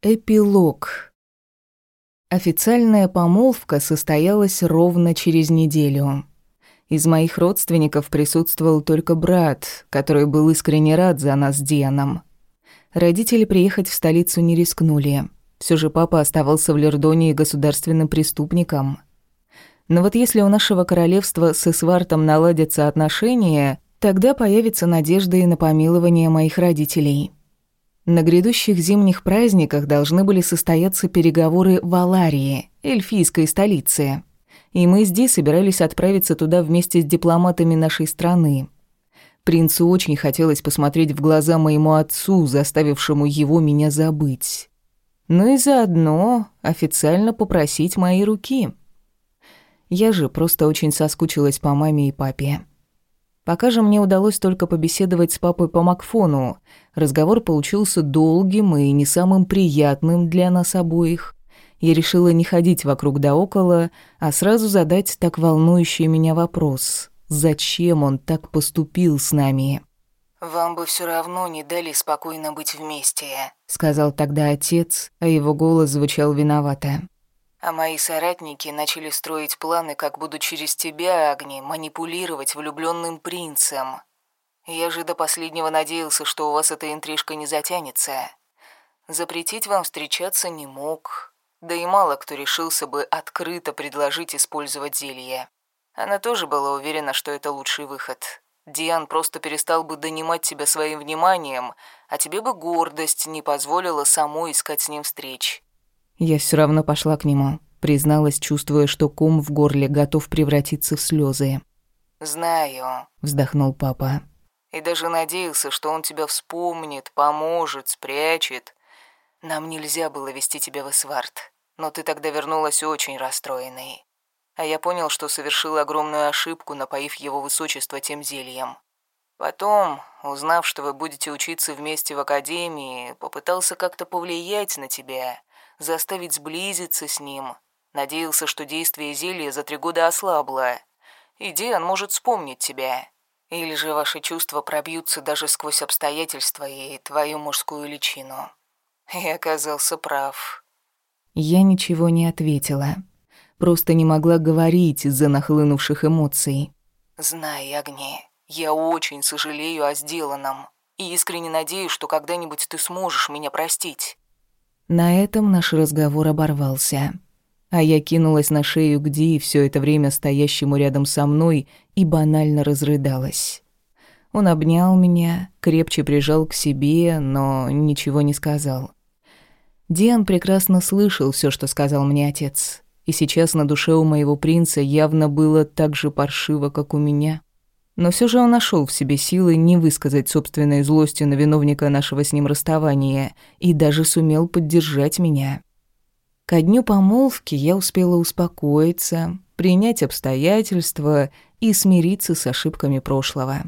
Эпилог. Официальная помолвка состоялась ровно через неделю. Из моих родственников присутствовал только брат, который был искренне рад за нас с Дианом. Родители приехать в столицу не рискнули. Все же папа оставался в Лердонии государственным преступником. Но вот если у нашего королевства с Эсвартом наладятся отношения, тогда появится надежда и на помилование моих родителей. На грядущих зимних праздниках должны были состояться переговоры в Аларии, эльфийской столице. И мы здесь собирались отправиться туда вместе с дипломатами нашей страны. Принцу очень хотелось посмотреть в глаза моему отцу, заставившему его меня забыть. Ну и заодно официально попросить мои руки. Я же просто очень соскучилась по маме и папе. Пока же мне удалось только побеседовать с папой по Макфону. Разговор получился долгим и не самым приятным для нас обоих. Я решила не ходить вокруг да около, а сразу задать так волнующий меня вопрос. Зачем он так поступил с нами? «Вам бы все равно не дали спокойно быть вместе», — сказал тогда отец, а его голос звучал виновато. А мои соратники начали строить планы, как буду через тебя, Агни, манипулировать влюбленным принцем. Я же до последнего надеялся, что у вас эта интрижка не затянется. Запретить вам встречаться не мог. Да и мало кто решился бы открыто предложить использовать зелье. Она тоже была уверена, что это лучший выход. Диан просто перестал бы донимать тебя своим вниманием, а тебе бы гордость не позволила самой искать с ним встреч. Я все равно пошла к нему, призналась, чувствуя, что ком в горле готов превратиться в слезы. «Знаю», — вздохнул папа. «И даже надеялся, что он тебя вспомнит, поможет, спрячет. Нам нельзя было вести тебя в Эсвард, но ты тогда вернулась очень расстроенной. А я понял, что совершил огромную ошибку, напоив его высочество тем зельем. Потом, узнав, что вы будете учиться вместе в академии, попытался как-то повлиять на тебя, заставить сблизиться с ним. Надеялся, что действие зелья за три года ослабло. И Диан может вспомнить тебя. Или же ваши чувства пробьются даже сквозь обстоятельства и твою мужскую личину. И оказался прав. Я ничего не ответила. Просто не могла говорить из-за нахлынувших эмоций. «Знай, Огни, я очень сожалею о сделанном и искренне надеюсь, что когда-нибудь ты сможешь меня простить. На этом наш разговор оборвался. А я кинулась на шею к Ди, все это время стоящему рядом со мной, и банально разрыдалась. Он обнял меня, крепче прижал к себе, но ничего не сказал. Диан прекрасно слышал все, что сказал мне отец, и сейчас на душе у моего принца явно было так же паршиво, как у меня. Но все же он нашел в себе силы не высказать собственной злости на виновника нашего с ним расставания и даже сумел поддержать меня. Ко дню помолвки я успела успокоиться, принять обстоятельства и смириться с ошибками прошлого.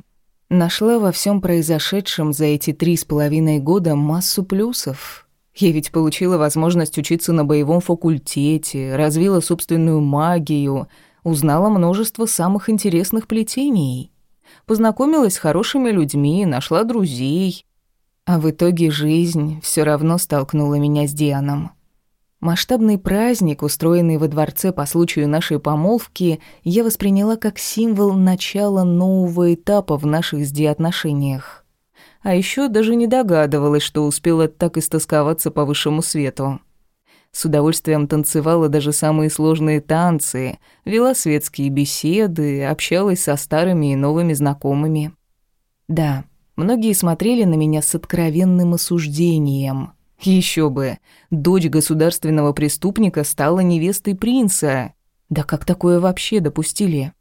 Нашла во всем произошедшем за эти три с половиной года массу плюсов. Я ведь получила возможность учиться на боевом факультете, развила собственную магию, узнала множество самых интересных плетений познакомилась с хорошими людьми, нашла друзей. А в итоге жизнь все равно столкнула меня с Дианом. Масштабный праздник, устроенный во дворце по случаю нашей помолвки, я восприняла как символ начала нового этапа в наших с Ди отношениях. А еще даже не догадывалась, что успела так истосковаться по высшему свету. С удовольствием танцевала даже самые сложные танцы, вела светские беседы, общалась со старыми и новыми знакомыми. Да, многие смотрели на меня с откровенным осуждением. Еще бы, дочь государственного преступника стала невестой принца. Да как такое вообще допустили?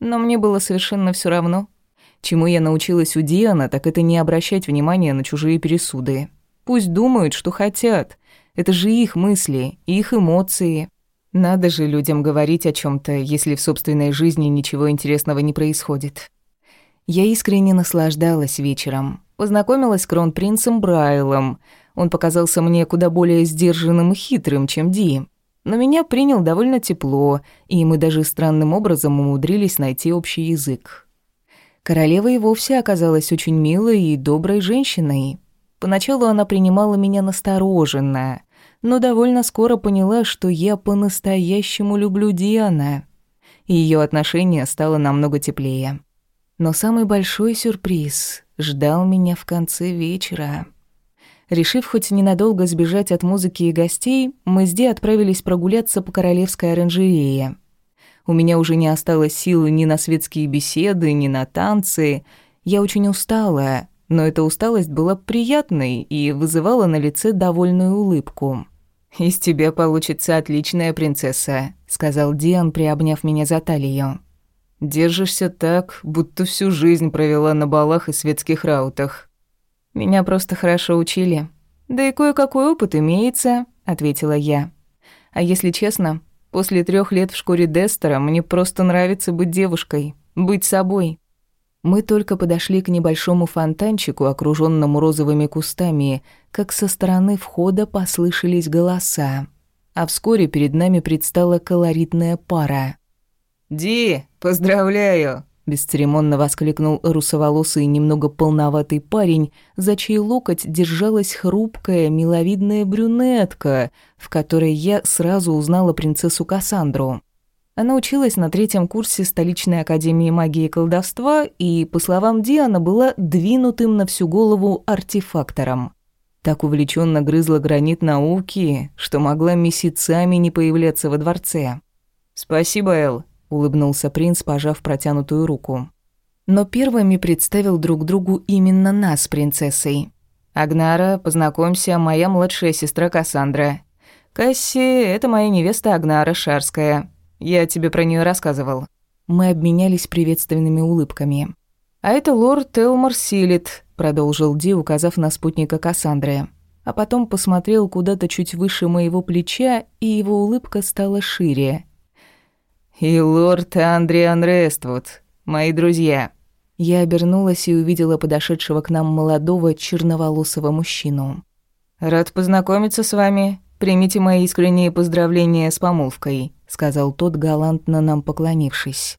Но мне было совершенно все равно. Чему я научилась у Диана, так это не обращать внимания на чужие пересуды. Пусть думают, что хотят, это же их мысли, их эмоции. Надо же людям говорить о чем то если в собственной жизни ничего интересного не происходит. Я искренне наслаждалась вечером. Познакомилась с кронпринцем Брайлом. Он показался мне куда более сдержанным и хитрым, чем Ди. Но меня принял довольно тепло, и мы даже странным образом умудрились найти общий язык. Королева и вовсе оказалась очень милой и доброй женщиной. Поначалу она принимала меня настороженно, но довольно скоро поняла, что я по-настоящему люблю Диана, её отношение стало намного теплее. Но самый большой сюрприз ждал меня в конце вечера. Решив хоть ненадолго сбежать от музыки и гостей, мы с Ди отправились прогуляться по королевской оранжерее. У меня уже не осталось сил ни на светские беседы, ни на танцы. Я очень устала, но эта усталость была приятной и вызывала на лице довольную улыбку. «Из тебя получится отличная принцесса», — сказал Диан, приобняв меня за талию. «Держишься так, будто всю жизнь провела на балах и светских раутах». «Меня просто хорошо учили. Да и кое-какой опыт имеется», — ответила я. «А если честно, после трех лет в шкуре Дестера мне просто нравится быть девушкой, быть собой». Мы только подошли к небольшому фонтанчику, окружённому розовыми кустами, как со стороны входа послышались голоса. А вскоре перед нами предстала колоритная пара. «Ди, поздравляю!» – бесцеремонно воскликнул русоволосый немного полноватый парень, за чей локоть держалась хрупкая, миловидная брюнетка, в которой я сразу узнала принцессу Кассандру. Она училась на третьем курсе столичной академии магии и колдовства и, по словам Диана, была двинутым на всю голову артефактором. Так увлеченно грызла гранит науки, что могла месяцами не появляться во дворце. «Спасибо, Эл», — улыбнулся принц, пожав протянутую руку. Но первыми представил друг другу именно нас принцессой. «Агнара, познакомься, моя младшая сестра Кассандра. Касси — это моя невеста Агнара Шарская. Я тебе про нее рассказывал». Мы обменялись приветственными улыбками. «А это лорд Элмор Силит», — продолжил Ди, указав на спутника Кассандры. А потом посмотрел куда-то чуть выше моего плеча, и его улыбка стала шире. «И лорд Андриан Рествуд, мои друзья». Я обернулась и увидела подошедшего к нам молодого черноволосого мужчину. «Рад познакомиться с вами. Примите мои искренние поздравления с помолвкой», сказал тот, галантно нам поклонившись.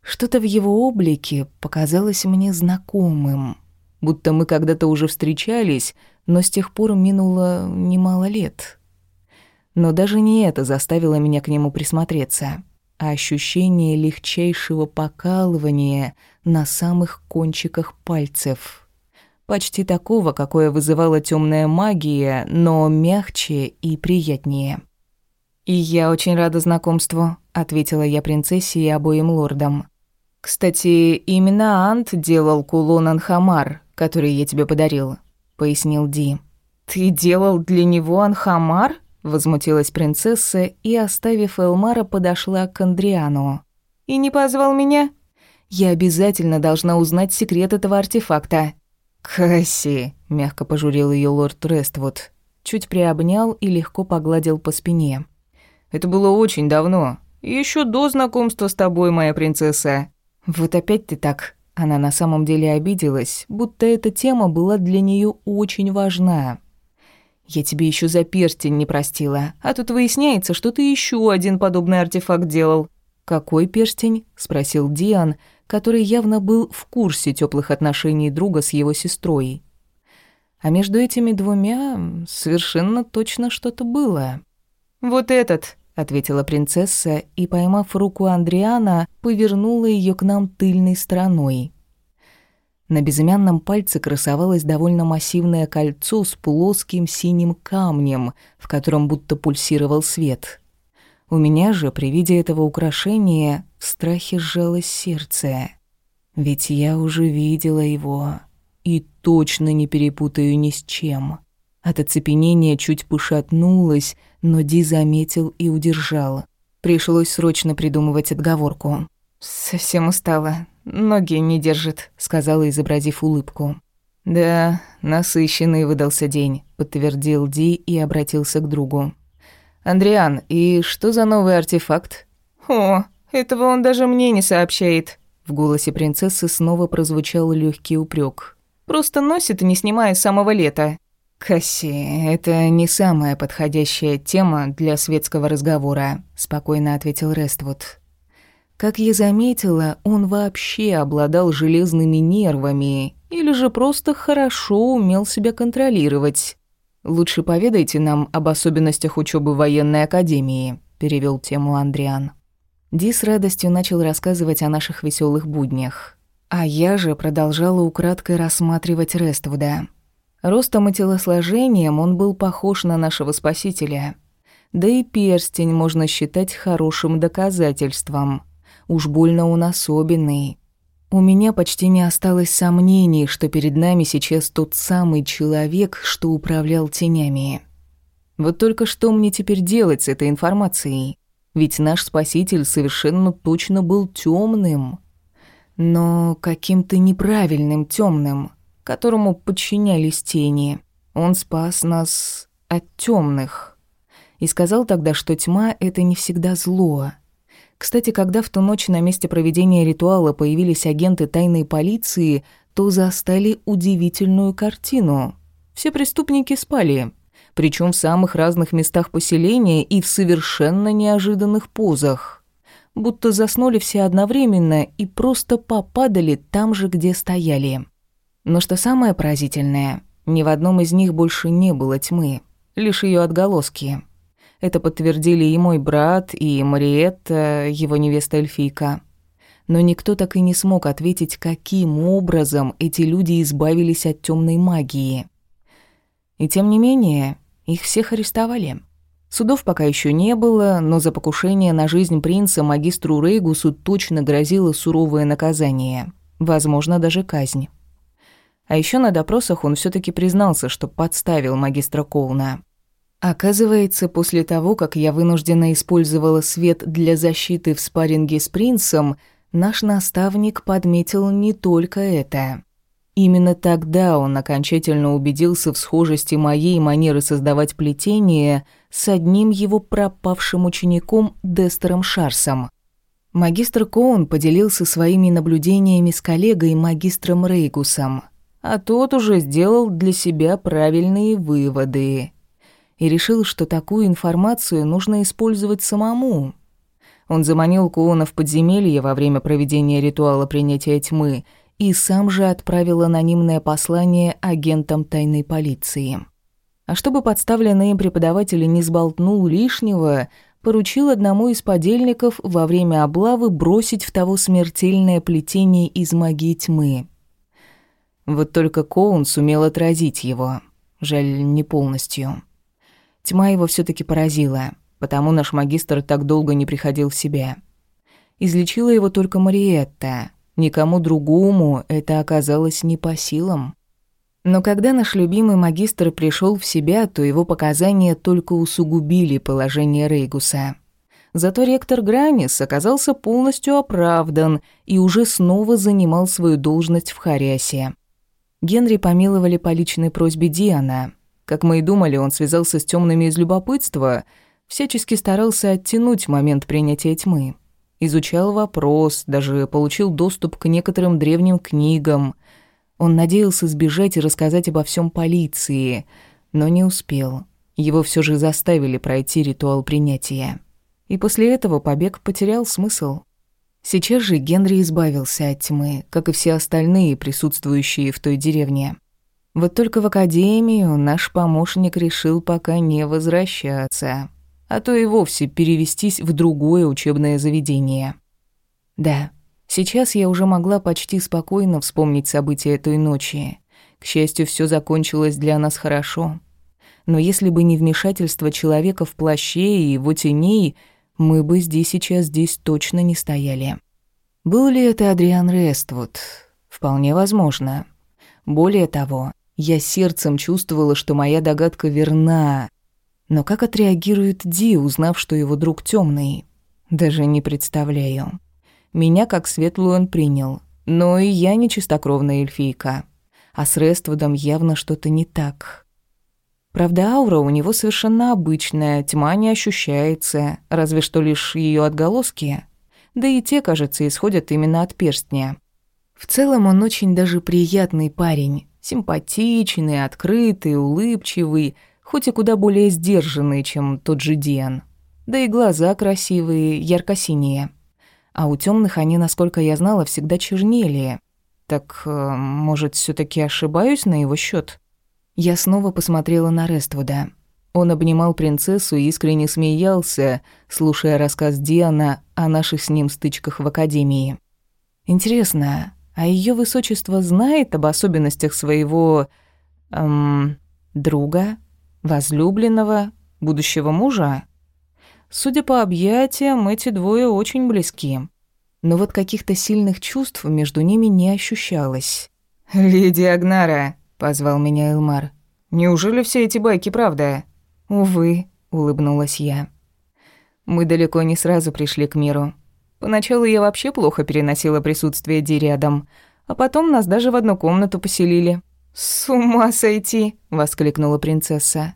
Что-то в его облике показалось мне знакомым, будто мы когда-то уже встречались, но с тех пор минуло немало лет. Но даже не это заставило меня к нему присмотреться, а ощущение легчайшего покалывания на самых кончиках пальцев. Почти такого, какое вызывала темная магия, но мягче и приятнее. «И я очень рада знакомству», — ответила я принцессе и обоим лордам. «Кстати, именно Ант делал кулон Анхамар, который я тебе подарил», — пояснил Ди. «Ты делал для него Анхамар?» — возмутилась принцесса и, оставив Элмара, подошла к Андриану. «И не позвал меня?» «Я обязательно должна узнать секрет этого артефакта». «Касси», — мягко пожурил ее лорд Рествуд, чуть приобнял и легко погладил по спине. Это было очень давно. Еще до знакомства с тобой, моя принцесса. Вот опять ты так. Она на самом деле обиделась, будто эта тема была для нее очень важна. Я тебе еще за перстень не простила, а тут выясняется, что ты еще один подобный артефакт делал. Какой перстень? спросил Диан, который явно был в курсе теплых отношений друга с его сестрой. А между этими двумя совершенно точно что-то было. Вот этот, ответила принцесса и, поймав руку Андриана, повернула ее к нам тыльной стороной. На безымянном пальце красовалось довольно массивное кольцо с плоским синим камнем, в котором будто пульсировал свет. У меня же при виде этого украшения в страхе сжалось сердце. Ведь я уже видела его и точно не перепутаю ни с чем. От оцепенения чуть пошатнулась, но Ди заметил и удержал. Пришлось срочно придумывать отговорку. «Совсем устала. Ноги не держит», — сказала, изобразив улыбку. «Да, насыщенный выдался день», — подтвердил Ди и обратился к другу. «Андриан, и что за новый артефакт?» «О, этого он даже мне не сообщает». В голосе принцессы снова прозвучал легкий упрек. «Просто носит, не снимая с самого лета». «Касси, это не самая подходящая тема для светского разговора», — спокойно ответил Рествуд. Как я заметила, он вообще обладал железными нервами или же просто хорошо умел себя контролировать. Лучше поведайте нам об особенностях учебы военной академии, перевел тему Андриан. Ди с радостью начал рассказывать о наших веселых буднях. А я же продолжала украдкой рассматривать Рествуда. Ростом и телосложением он был похож на нашего спасителя. Да и перстень можно считать хорошим доказательством. Уж больно он особенный. У меня почти не осталось сомнений, что перед нами сейчас тот самый человек, что управлял тенями. Вот только что мне теперь делать с этой информацией? Ведь наш спаситель совершенно точно был темным, но каким-то неправильным темным, которому подчинялись тени. Он спас нас от темных и сказал тогда, что тьма это не всегда зло. Кстати, когда в ту ночь на месте проведения ритуала появились агенты тайной полиции, то застали удивительную картину. Все преступники спали, причем в самых разных местах поселения и в совершенно неожиданных позах. Будто заснули все одновременно и просто попадали там же, где стояли. Но что самое поразительное, ни в одном из них больше не было тьмы, лишь ее отголоски. Это подтвердили и мой брат, и Мариетта, его невеста Эльфийка. Но никто так и не смог ответить, каким образом эти люди избавились от темной магии. И тем не менее, их всех арестовали. Судов пока еще не было, но за покушение на жизнь принца магистру Рейгусу точно грозило суровое наказание, возможно, даже казнь. А еще на допросах он все таки признался, что подставил магистра Колна. Оказывается, после того, как я вынужденно использовала свет для защиты в спарринге с принцем, наш наставник подметил не только это. Именно тогда он окончательно убедился в схожести моей манеры создавать плетение с одним его пропавшим учеником Дестером Шарсом. Магистр Коун поделился своими наблюдениями с коллегой магистром Рейгусом, а тот уже сделал для себя правильные выводы и решил, что такую информацию нужно использовать самому. Он заманил Коуна в подземелье во время проведения ритуала принятия тьмы – и сам же отправил анонимное послание агентам тайной полиции. А чтобы подставленный им преподаватель не сболтнул лишнего, поручил одному из подельников во время облавы бросить в того смертельное плетение из магии тьмы. Вот только Коун сумел отразить его. Жаль, не полностью. Тьма его все таки поразила, потому наш магистр так долго не приходил в себя. Излечила его только Мариетта, Никому другому это оказалось не по силам. Но когда наш любимый магистр пришел в себя, то его показания только усугубили положение Рейгуса. Зато ректор Гранис оказался полностью оправдан и уже снова занимал свою должность в Хариасе. Генри помиловали по личной просьбе Диана. Как мы и думали, он связался с темными из любопытства, всячески старался оттянуть момент принятия тьмы. Изучал вопрос, даже получил доступ к некоторым древним книгам. Он надеялся сбежать и рассказать обо всем полиции, но не успел. Его все же заставили пройти ритуал принятия. И после этого побег потерял смысл. Сейчас же Генри избавился от тьмы, как и все остальные присутствующие в той деревне. Вот только в академию наш помощник решил пока не возвращаться а то и вовсе перевестись в другое учебное заведение. Да, сейчас я уже могла почти спокойно вспомнить события той ночи. К счастью, все закончилось для нас хорошо. Но если бы не вмешательство человека в плаще и его теней, мы бы здесь сейчас здесь точно не стояли. Был ли это Адриан Рествуд? Вполне возможно. Более того, я сердцем чувствовала, что моя догадка верна, но как отреагирует Ди, узнав, что его друг темный? Даже не представляю. Меня как светлую он принял, но и я не чистокровная эльфийка. А с Рествудом явно что-то не так. Правда, аура у него совершенно обычная, тьма не ощущается, разве что лишь ее отголоски. Да и те, кажется, исходят именно от перстня. В целом он очень даже приятный парень, симпатичный, открытый, улыбчивый, хоть и куда более сдержанный, чем тот же Диан. Да и глаза красивые, ярко-синие. А у темных они, насколько я знала, всегда чернели. Так, э, может, все таки ошибаюсь на его счет? Я снова посмотрела на Рествуда. Он обнимал принцессу и искренне смеялся, слушая рассказ Диана о наших с ним стычках в академии. Интересно, а ее высочество знает об особенностях своего эм, друга, возлюбленного, будущего мужа? Судя по объятиям, эти двое очень близки. Но вот каких-то сильных чувств между ними не ощущалось. «Леди Агнара», — позвал меня Элмар. «Неужели все эти байки правда?» «Увы», — улыбнулась я. Мы далеко не сразу пришли к миру. Поначалу я вообще плохо переносила присутствие Ди рядом, а потом нас даже в одну комнату поселили. «С ума сойти!» — воскликнула принцесса.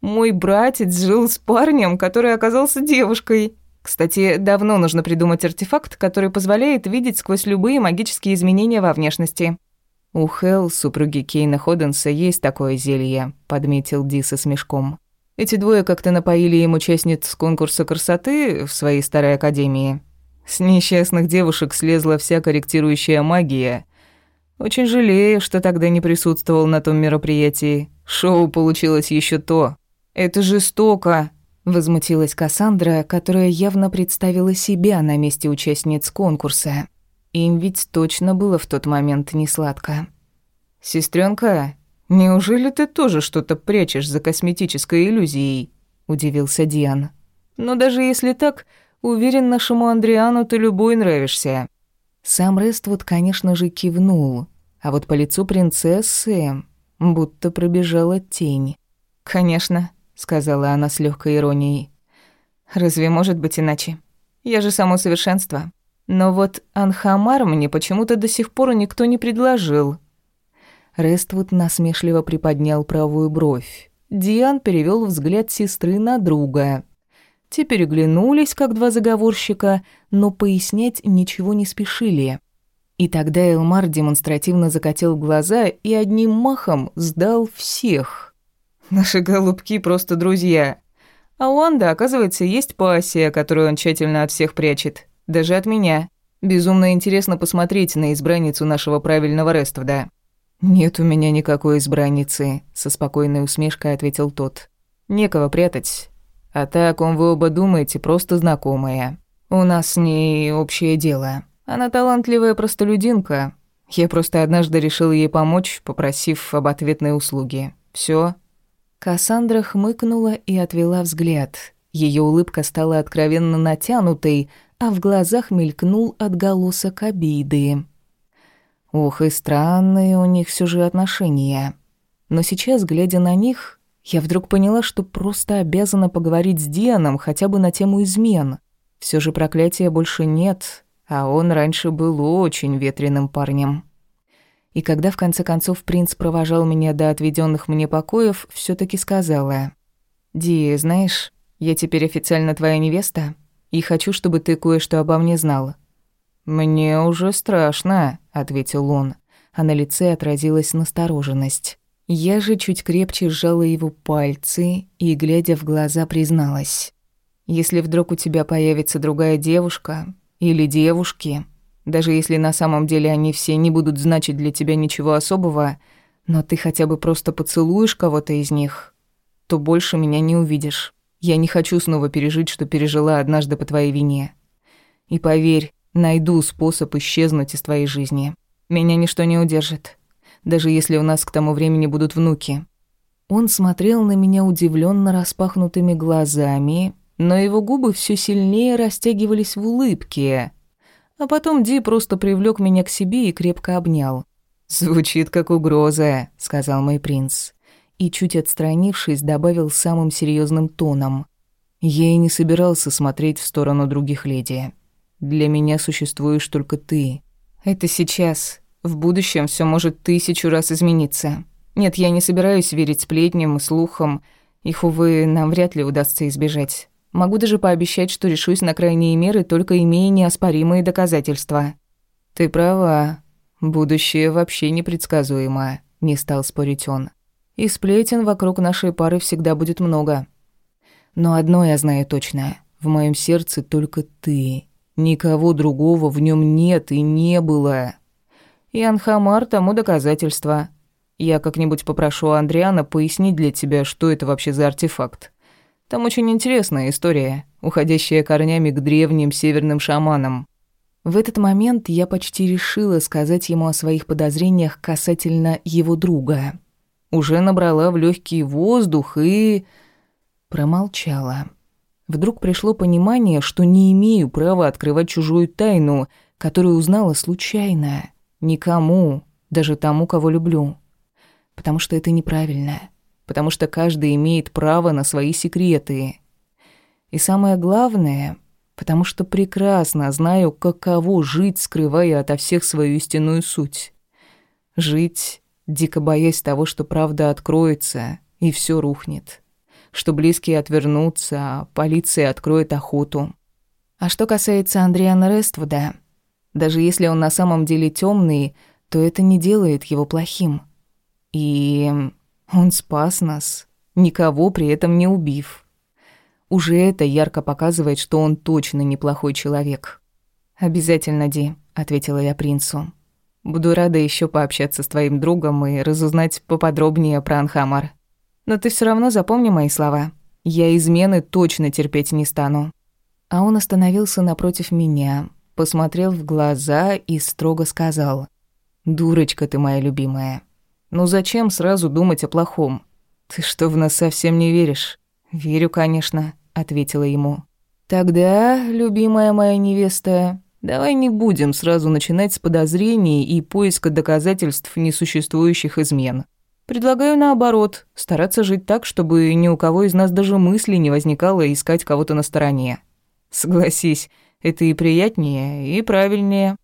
«Мой братец жил с парнем, который оказался девушкой. Кстати, давно нужно придумать артефакт, который позволяет видеть сквозь любые магические изменения во внешности». «У Хелл, супруги Кейна Ходенса, есть такое зелье», — подметил Ди со смешком. Эти двое как-то напоили им участниц конкурса красоты в своей старой академии. С несчастных девушек слезла вся корректирующая магия. Очень жалею, что тогда не присутствовал на том мероприятии. Шоу получилось еще то. Это жестоко, возмутилась Кассандра, которая явно представила себя на месте участниц конкурса. Им ведь точно было в тот момент несладко. Сестренка, «Неужели ты тоже что-то прячешь за косметической иллюзией?» – удивился Диан. «Но даже если так, уверен, нашему Андриану ты любой нравишься». Сам Рествуд, конечно же, кивнул, а вот по лицу принцессы будто пробежала тень. «Конечно», — сказала она с легкой иронией. «Разве может быть иначе? Я же само совершенство. Но вот Анхамар мне почему-то до сих пор никто не предложил. Рествуд насмешливо приподнял правую бровь. Диан перевел взгляд сестры на друга. Те переглянулись, как два заговорщика, но пояснять ничего не спешили. И тогда Элмар демонстративно закатил глаза и одним махом сдал всех. «Наши голубки просто друзья. А у Анда, оказывается, есть пассия, которую он тщательно от всех прячет. Даже от меня. Безумно интересно посмотреть на избранницу нашего правильного Рествуда». «Нет у меня никакой избранницы», — со спокойной усмешкой ответил тот. «Некого прятать. А так, о ком вы оба думаете, просто знакомая. У нас с ней общее дело. Она талантливая простолюдинка. Я просто однажды решил ей помочь, попросив об ответной услуге. Всё». Кассандра хмыкнула и отвела взгляд. Ее улыбка стала откровенно натянутой, а в глазах мелькнул отголосок обиды. Ох, и странные у них все же отношения. Но сейчас, глядя на них, я вдруг поняла, что просто обязана поговорить с Дианом хотя бы на тему измен. Все же проклятия больше нет, а он раньше был очень ветреным парнем. И когда в конце концов принц провожал меня до отведенных мне покоев, все таки сказала: "Ди, знаешь, я теперь официально твоя невеста, и хочу, чтобы ты кое-что обо мне знала. «Мне уже страшно», — ответил он, а на лице отразилась настороженность. Я же чуть крепче сжала его пальцы и, глядя в глаза, призналась. «Если вдруг у тебя появится другая девушка или девушки, даже если на самом деле они все не будут значить для тебя ничего особого, но ты хотя бы просто поцелуешь кого-то из них, то больше меня не увидишь. Я не хочу снова пережить, что пережила однажды по твоей вине. И поверь, Найду способ исчезнуть из твоей жизни. Меня ничто не удержит, даже если у нас к тому времени будут внуки». Он смотрел на меня удивленно распахнутыми глазами, но его губы все сильнее растягивались в улыбке. А потом Ди просто привлек меня к себе и крепко обнял. «Звучит как угроза», — сказал мой принц. И, чуть отстранившись, добавил самым серьезным тоном. «Я и не собирался смотреть в сторону других леди. Для меня существуешь только ты. Это сейчас. В будущем все может тысячу раз измениться. Нет, я не собираюсь верить сплетням и слухам. Их, увы, нам вряд ли удастся избежать. Могу даже пообещать, что решусь на крайние меры, только имея неоспоримые доказательства. Ты права. Будущее вообще непредсказуемо, не стал спорить он. И сплетен вокруг нашей пары всегда будет много. Но одно я знаю точно. В моем сердце только ты. Никого другого в нем нет и не было. И Анхамар тому доказательство. Я как-нибудь попрошу Андриана пояснить для тебя, что это вообще за артефакт. Там очень интересная история, уходящая корнями к древним северным шаманам. В этот момент я почти решила сказать ему о своих подозрениях касательно его друга. Уже набрала в легкий воздух и... промолчала. Вдруг пришло понимание, что не имею права открывать чужую тайну, которую узнала случайно. Никому, даже тому, кого люблю. Потому что это неправильно. Потому что каждый имеет право на свои секреты. И самое главное, потому что прекрасно знаю, каково жить, скрывая ото всех свою истинную суть. Жить, дико боясь того, что правда откроется, и все рухнет. Что близкие отвернутся, а полиция откроет охоту. А что касается Андриана Рествуда, даже если он на самом деле темный, то это не делает его плохим. И он спас нас, никого при этом не убив. Уже это ярко показывает, что он точно неплохой человек. «Обязательно, Ди», — ответила я принцу. «Буду рада еще пообщаться с твоим другом и разузнать поподробнее про Анхамар. Но ты все равно запомни мои слова. Я измены точно терпеть не стану». А он остановился напротив меня, посмотрел в глаза и строго сказал. «Дурочка ты моя любимая. Ну зачем сразу думать о плохом? Ты что, в нас совсем не веришь?» «Верю, конечно», — ответила ему. «Тогда, любимая моя невеста, давай не будем сразу начинать с подозрений и поиска доказательств несуществующих измен. Предлагаю наоборот, стараться жить так, чтобы ни у кого из нас даже мысли не возникало искать кого-то на стороне. Согласись, это и приятнее, и правильнее».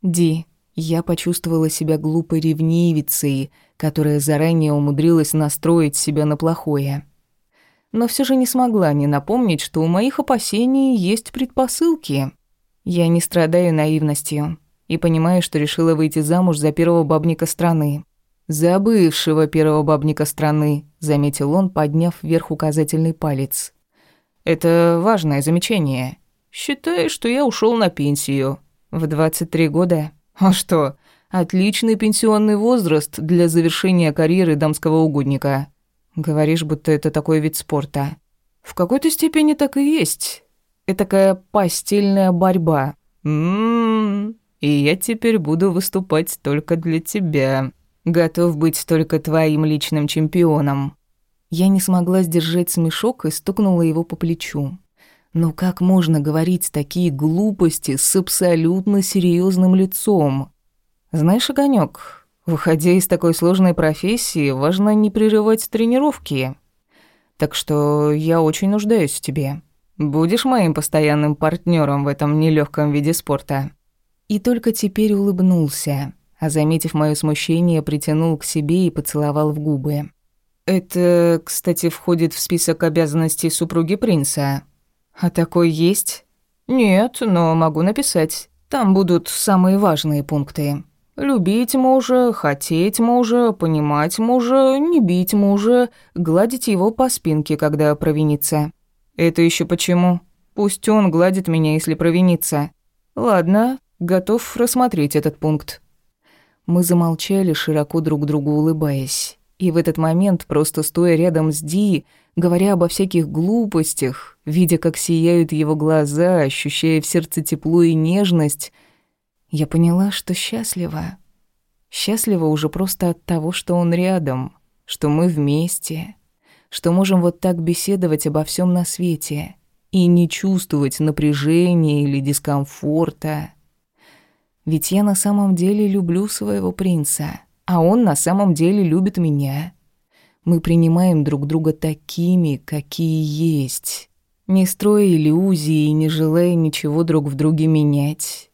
«Ди, я почувствовала себя глупой ревнивицей, которая заранее умудрилась настроить себя на плохое но все же не смогла не напомнить, что у моих опасений есть предпосылки. Я не страдаю наивностью и понимаю, что решила выйти замуж за первого бабника страны. «За бывшего первого бабника страны», — заметил он, подняв вверх указательный палец. «Это важное замечание. Считай, что я ушел на пенсию. В 23 года. А что? Отличный пенсионный возраст для завершения карьеры дамского угодника. Говоришь, будто это такой вид спорта. В какой-то степени так и есть. Это такая постельная борьба. Ммм, и я теперь буду выступать только для тебя. Готов быть только твоим личным чемпионом. Я не смогла сдержать смешок и стукнула его по плечу. Но как можно говорить такие глупости с абсолютно серьезным лицом? Знаешь, Огонёк, Выходя из такой сложной профессии, важно не прерывать тренировки. Так что я очень нуждаюсь в тебе. Будешь моим постоянным партнером в этом нелегком виде спорта». И только теперь улыбнулся, а, заметив моё смущение, притянул к себе и поцеловал в губы. «Это, кстати, входит в список обязанностей супруги принца. А такой есть?» «Нет, но могу написать. Там будут самые важные пункты». Любить мужа, хотеть мужа, понимать мужа, не бить мужа, гладить его по спинке, когда провинится. Это еще почему? Пусть он гладит меня, если провинится. Ладно, готов рассмотреть этот пункт. Мы замолчали, широко друг другу улыбаясь. И в этот момент, просто стоя рядом с Ди, говоря обо всяких глупостях, видя, как сияют его глаза, ощущая в сердце тепло и нежность, я поняла, что счастлива. Счастлива уже просто от того, что он рядом, что мы вместе, что можем вот так беседовать обо всем на свете и не чувствовать напряжения или дискомфорта. Ведь я на самом деле люблю своего принца, а он на самом деле любит меня. Мы принимаем друг друга такими, какие есть, не строя иллюзий и не желая ничего друг в друге менять.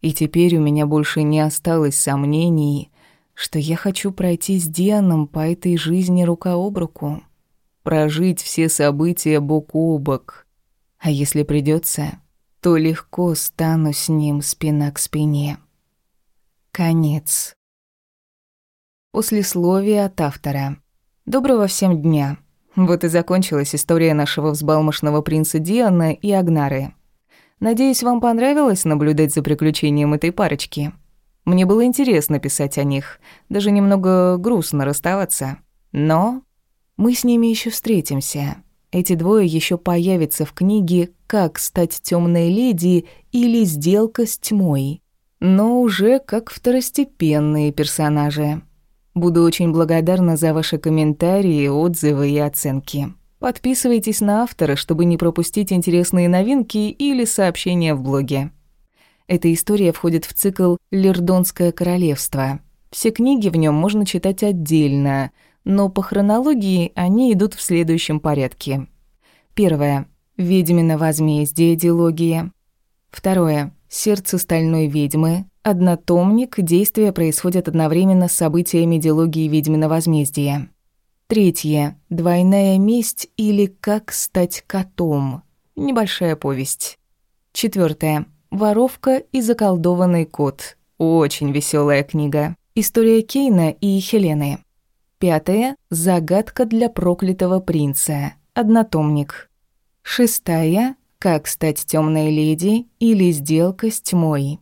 И теперь у меня больше не осталось сомнений, что я хочу пройти с Дианом по этой жизни рука об руку, прожить все события бок о бок. А если придется, то легко стану с ним спина к спине. Конец. Послесловие от автора. Доброго всем дня. Вот и закончилась история нашего взбалмошного принца Диана и Агнары. Надеюсь, вам понравилось наблюдать за приключением этой парочки. Мне было интересно писать о них, даже немного грустно расставаться. Но мы с ними еще встретимся. Эти двое еще появятся в книге «Как стать темной леди» или «Сделка с тьмой», но уже как второстепенные персонажи. Буду очень благодарна за ваши комментарии, отзывы и оценки. Подписывайтесь на автора, чтобы не пропустить интересные новинки или сообщения в блоге. Эта история входит в цикл «Лердонское королевство». Все книги в нем можно читать отдельно, но по хронологии они идут в следующем порядке. Первое. «Ведьмино возмездие. Дилогия». Второе. «Сердце стальной ведьмы». Однотомник. Действия происходят одновременно с событиями дилогии «Ведьмино возмездие». Третье. «Двойная месть» или «Как стать котом». Небольшая повесть. Четвертое. Воровка и заколдованный кот. Очень веселая книга. История Кейна и Хелены. Пятое. Загадка для проклятого принца. Однотомник. Шестая. Как стать темной леди или сделка с тьмой.